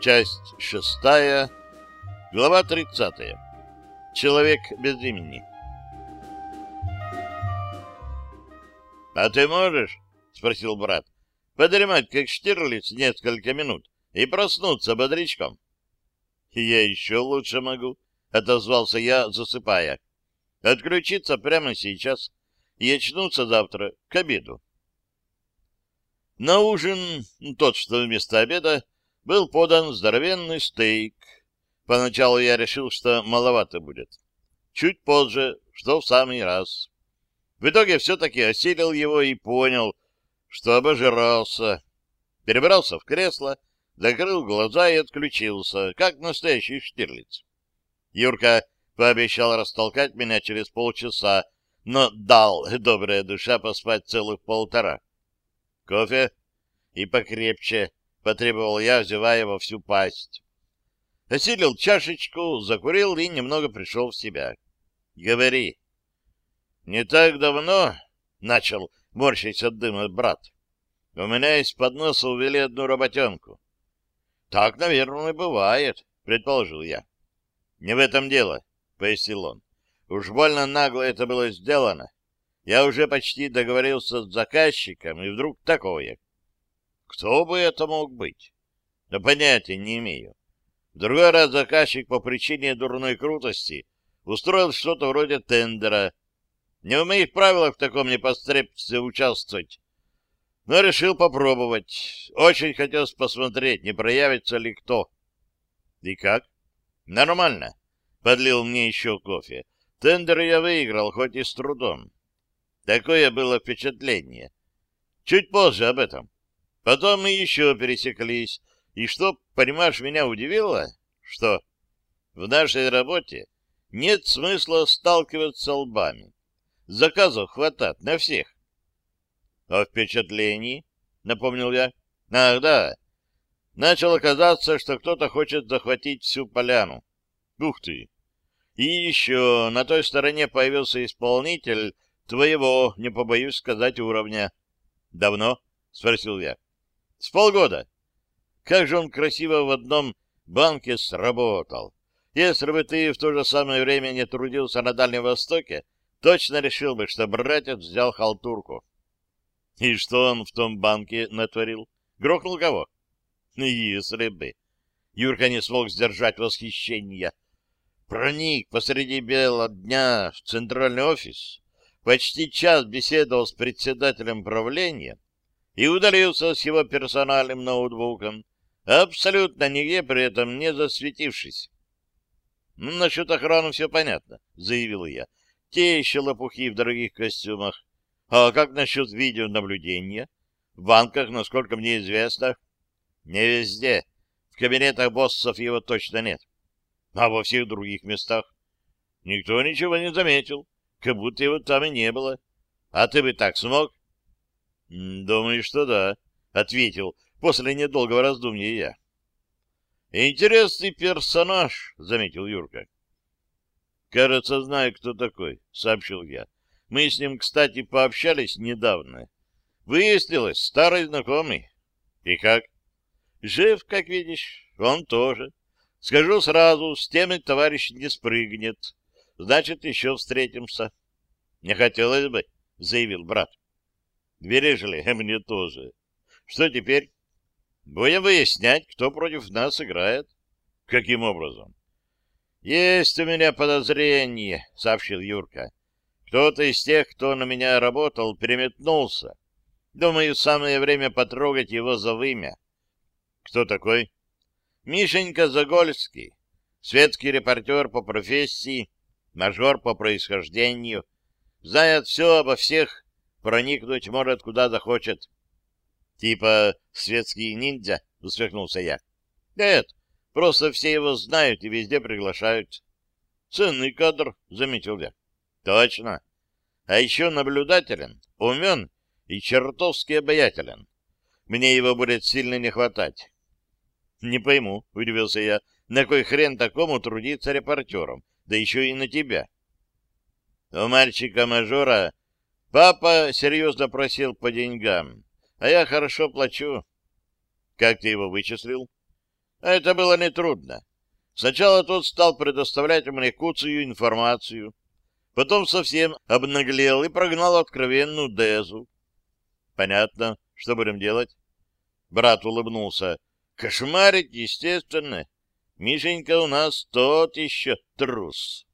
Часть шестая, глава тридцатая. Человек без имени. — А ты можешь, — спросил брат, — подремать, как Штирлиц, несколько минут и проснуться бодрячком? — Я еще лучше могу, — отозвался я, засыпая. — Отключиться прямо сейчас и очнуться завтра к обеду. На ужин, тот, что вместо обеда, был подан здоровенный стейк. Поначалу я решил, что маловато будет. Чуть позже, что в самый раз. В итоге все-таки осилил его и понял, что обожрался. Перебрался в кресло, закрыл глаза и отключился, как настоящий штирлиц. Юрка пообещал растолкать меня через полчаса, но дал, добрая душа, поспать целых полтора. Кофе и покрепче, — потребовал я, взевая во всю пасть. Осилил чашечку, закурил и немного пришел в себя. — Говори. — Не так давно, — начал морщить от дыма брат, — у меня из-под носа увели одну работенку. — Так, наверное, бывает, — предположил я. — Не в этом дело, — пояснил он. — Уж больно нагло это было сделано. Я уже почти договорился с заказчиком, и вдруг такое. Кто бы это мог быть? Да понятия не имею. В другой раз заказчик по причине дурной крутости устроил что-то вроде тендера. Не в моих правилах в таком непосредстве участвовать, но решил попробовать. Очень хотелось посмотреть, не проявится ли кто. И как? Нормально. Подлил мне еще кофе. Тендер я выиграл, хоть и с трудом. Такое было впечатление. Чуть позже об этом. Потом мы еще пересеклись. И что, понимаешь, меня удивило? Что в нашей работе нет смысла сталкиваться лбами. Заказов хватает на всех. — О впечатлении, — напомнил я. — Ах, да. Начало казаться, что кто-то хочет захватить всю поляну. Ух ты! И еще на той стороне появился исполнитель твоего, не побоюсь сказать, уровня. — Давно? — спросил я. — С полгода. Как же он красиво в одном банке сработал. Если бы ты в то же самое время не трудился на Дальнем Востоке, точно решил бы, что братец взял халтурку. И что он в том банке натворил? Грохнул кого? Если бы. Юрка не смог сдержать восхищения. Проник посреди бела дня в центральный офис, почти час беседовал с председателем правления и удалился с его персональным ноутбуком, абсолютно нигде при этом не засветившись. «Ну, насчет охраны все понятно», — заявил я. «Те еще лопухи в дорогих костюмах. А как насчет видеонаблюдения? В банках, насколько мне известно, не везде. В кабинетах боссов его точно нет. А во всех других местах? Никто ничего не заметил, как будто его там и не было. А ты бы так смог?» «Думаю, что да», — ответил после недолгого раздумья я. «Интересный персонаж», — заметил Юрка. «Кажется, знаю, кто такой», — сообщил я. «Мы с ним, кстати, пообщались недавно. Выяснилось, старый знакомый. И как?» «Жив, как видишь. Он тоже. Скажу сразу, с теми товарищ не спрыгнет. Значит, еще встретимся». «Не хотелось бы», — заявил брат. «Веришь мне тоже. Что теперь?» Будем выяснять, кто против нас играет. Каким образом? Есть у меня подозрение, сообщил Юрка. Кто-то из тех, кто на меня работал, переметнулся. Думаю, самое время потрогать его за вымя. Кто такой? Мишенька Загольский, светский репортер по профессии, мажор по происхождению, знает все обо всех, проникнуть может куда захочет. Типа светский ниндзя, усмехнулся я. Нет, просто все его знают и везде приглашают. Ценный кадр, заметил я. Точно. А еще наблюдателен, умен и чертовски обаятелен. Мне его будет сильно не хватать. Не пойму, удивился я, на кой хрен такому трудиться репортером, да еще и на тебя. У мальчика-мажора папа серьезно просил по деньгам. А я хорошо плачу. Как ты его вычислил? Это было нетрудно. Сначала тот стал предоставлять мне куцую информацию, потом совсем обнаглел и прогнал откровенную Дезу. Понятно, что будем делать? Брат улыбнулся. Кошмарить, естественно. Мишенька у нас тот еще трус.